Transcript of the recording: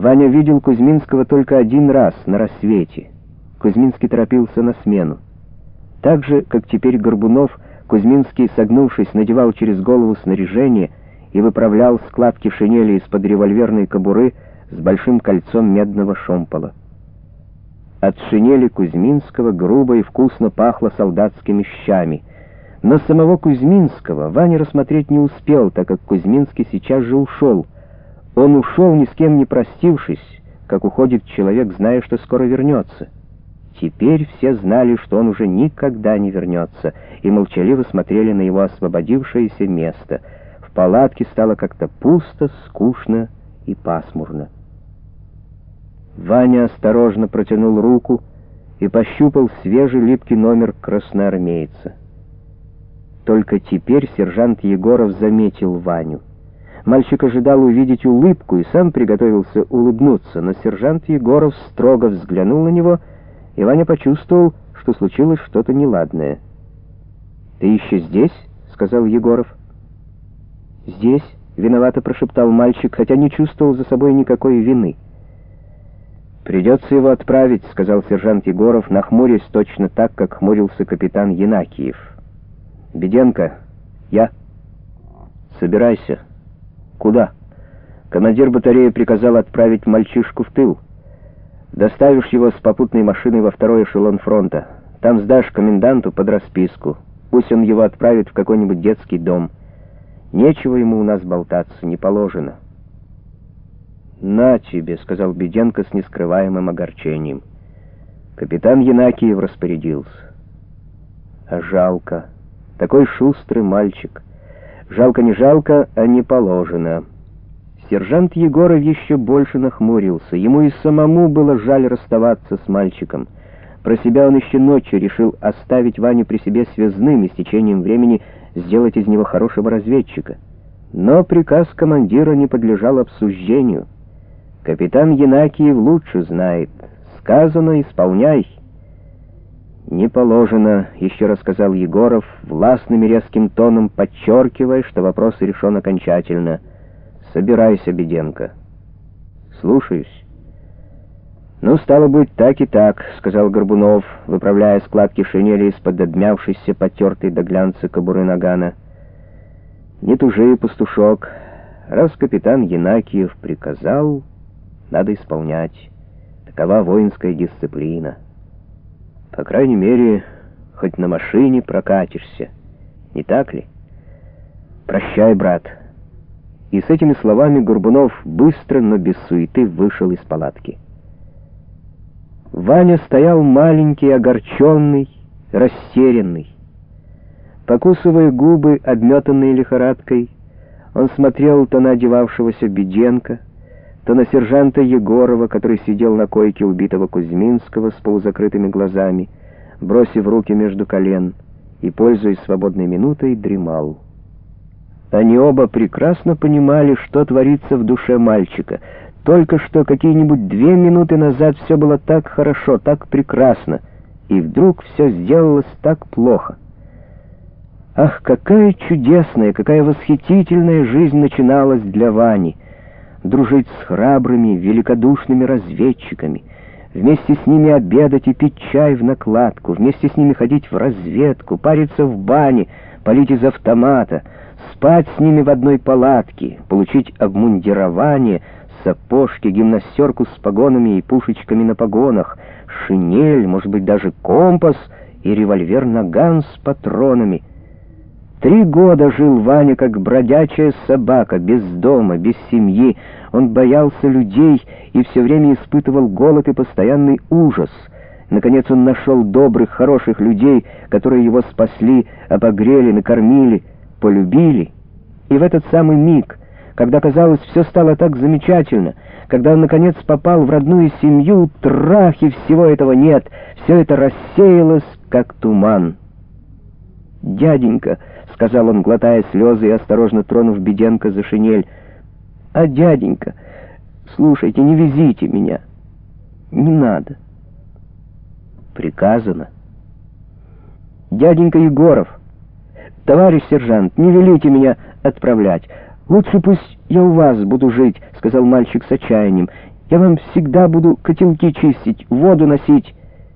Ваня видел Кузьминского только один раз, на рассвете. Кузьминский торопился на смену. Так же, как теперь Горбунов, Кузьминский, согнувшись, надевал через голову снаряжение и выправлял складки шинели из-под револьверной кобуры с большим кольцом медного шомпола. От шинели Кузьминского грубо и вкусно пахло солдатскими щами. Но самого Кузьминского Ваня рассмотреть не успел, так как Кузьминский сейчас же ушел — он ушел, ни с кем не простившись, как уходит человек, зная, что скоро вернется. Теперь все знали, что он уже никогда не вернется, и молчаливо смотрели на его освободившееся место. В палатке стало как-то пусто, скучно и пасмурно. Ваня осторожно протянул руку и пощупал свежий липкий номер красноармейца. Только теперь сержант Егоров заметил Ваню. Мальчик ожидал увидеть улыбку и сам приготовился улыбнуться, но сержант Егоров строго взглянул на него, и Ваня почувствовал, что случилось что-то неладное. «Ты еще здесь?» — сказал Егоров. «Здесь?» — виновато прошептал мальчик, хотя не чувствовал за собой никакой вины. «Придется его отправить», — сказал сержант Егоров, нахмурясь точно так, как хмурился капитан Янакиев. «Беденко, я. Собирайся». «Куда?» Командир батареи приказал отправить мальчишку в тыл. Доставишь его с попутной машиной во второй эшелон фронта. Там сдашь коменданту под расписку. Пусть он его отправит в какой-нибудь детский дом. Нечего ему у нас болтаться, не положено. «На тебе», — сказал Беденко с нескрываемым огорчением. Капитан Янакиев распорядился. Жалко. Такой шустрый мальчик — Жалко не жалко, а не положено. Сержант Егоров еще больше нахмурился. Ему и самому было жаль расставаться с мальчиком. Про себя он еще ночью решил оставить Ваню при себе связным и с течением времени сделать из него хорошего разведчика. Но приказ командира не подлежал обсуждению. Капитан Янакиев лучше знает. Сказано, исполняй. «Не положено», — еще раз сказал Егоров, властным и резким тоном подчеркивая, что вопрос решен окончательно. «Собирайся, Беденко». «Слушаюсь». «Ну, стало быть, так и так», — сказал Горбунов, выправляя складки шинели из-под обмявшейся, потертой до глянца кобуры нагана. «Не тужи, пастушок. Раз капитан Янакиев приказал, надо исполнять. Такова воинская дисциплина». По крайней мере, хоть на машине прокатишься. Не так ли? Прощай, брат. И с этими словами Горбунов быстро, но без суеты вышел из палатки. Ваня стоял маленький, огорченный, растерянный. Покусывая губы, обметанные лихорадкой, он смотрел то на одевавшегося Беденко, то на сержанта Егорова, который сидел на койке убитого Кузьминского с полузакрытыми глазами, бросив руки между колен и, пользуясь свободной минутой, дремал. Они оба прекрасно понимали, что творится в душе мальчика. Только что какие-нибудь две минуты назад все было так хорошо, так прекрасно, и вдруг все сделалось так плохо. Ах, какая чудесная, какая восхитительная жизнь начиналась для Вани! Дружить с храбрыми, великодушными разведчиками, вместе с ними обедать и пить чай в накладку, вместе с ними ходить в разведку, париться в бане, полить из автомата, спать с ними в одной палатке, получить обмундирование, сапожки, гимнастерку с погонами и пушечками на погонах, шинель, может быть, даже компас и револьвер-наган с патронами — Три года жил Ваня как бродячая собака, без дома, без семьи. Он боялся людей и все время испытывал голод и постоянный ужас. Наконец он нашел добрых, хороших людей, которые его спасли, обогрели, накормили, полюбили. И в этот самый миг, когда, казалось, все стало так замечательно, когда он, наконец, попал в родную семью, трахи всего этого нет, все это рассеялось, как туман. «Дяденька», — сказал он, глотая слезы и осторожно тронув Беденко за шинель, — «а дяденька, слушайте, не везите меня, не надо». «Приказано». «Дяденька Егоров, товарищ сержант, не велите меня отправлять. Лучше пусть я у вас буду жить», — сказал мальчик с отчаянием. Я вам всегда буду котелки чистить, воду носить,